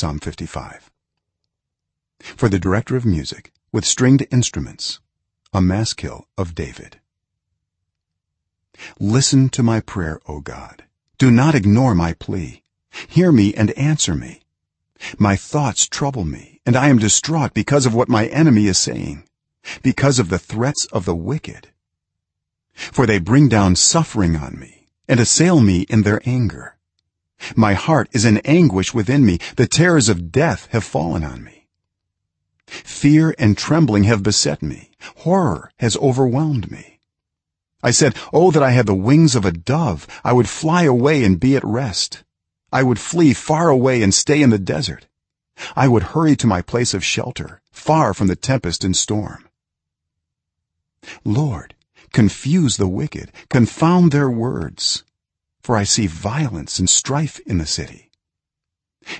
psalm 55 for the director of music with stringed instruments a maskil of david. Listen to my prayer o god. Do not ignore my plea. Hear me and answer me. My thoughts trouble me and i am distraught because of what my enemy is saying because of the threats of the wicked. For they bring down suffering on me and assail me in their anger my heart is in anguish within me. The terrors of death have fallen on me. Fear and trembling have beset me. Horror has overwhelmed me. I said oh that i had the wings of a dove. I would fly away and be at rest. I would flee far away and stay in the desert. I would hurry to my place of shelter far from the tempest and storm. Lord confuse the wicked. Confound their words for i see violence and strife in the city.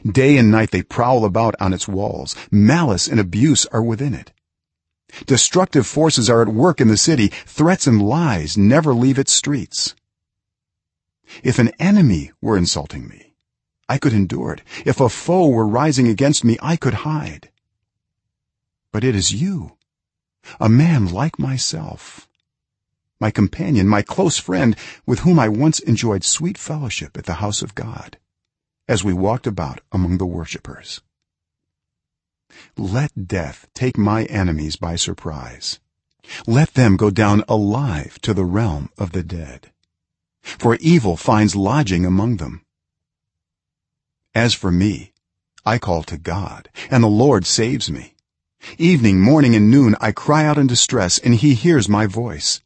Day and night they prowl about on its walls. Malice and abuse are within it. Destructive forces are at work in the city. Threats and lies never leave its streets. If an enemy were insulting me i could endure it. If a foe were rising against me i could hide. But it is you a man like myself my companion my close friend with whom i once enjoyed sweet fellowship at the house of god as we walked about among the worshippers let death take my enemies by surprise. Let them go down alive to the realm of the dead. For evil finds lodging among them. As for me i call to god and the lord saves me. Evening morning and noon i cry out in distress and he hears my voice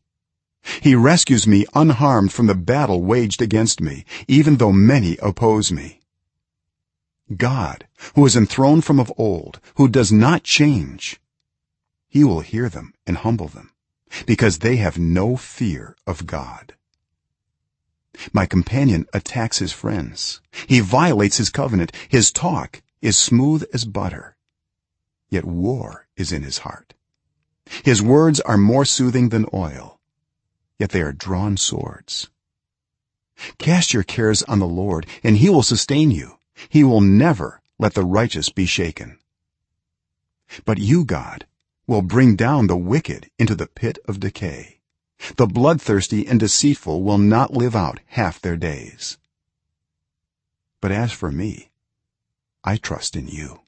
he rescues me unharmed from the battle waged against me even though many oppose me. God who is enthroned from of old who does not change he will hear them and humble them because they have no fear of god. My companion attacks his friends. He violates his covenant. His talk is smooth as butter yet war is in his heart. His words are more soothing than oil yet they are drawn swords. Cast your cares on the lord and he will sustain you. He will never let the righteous be shaken. But you god will bring down the wicked into the pit of decay. The bloodthirsty and deceitful will not live out half their days. But as for me i trust in you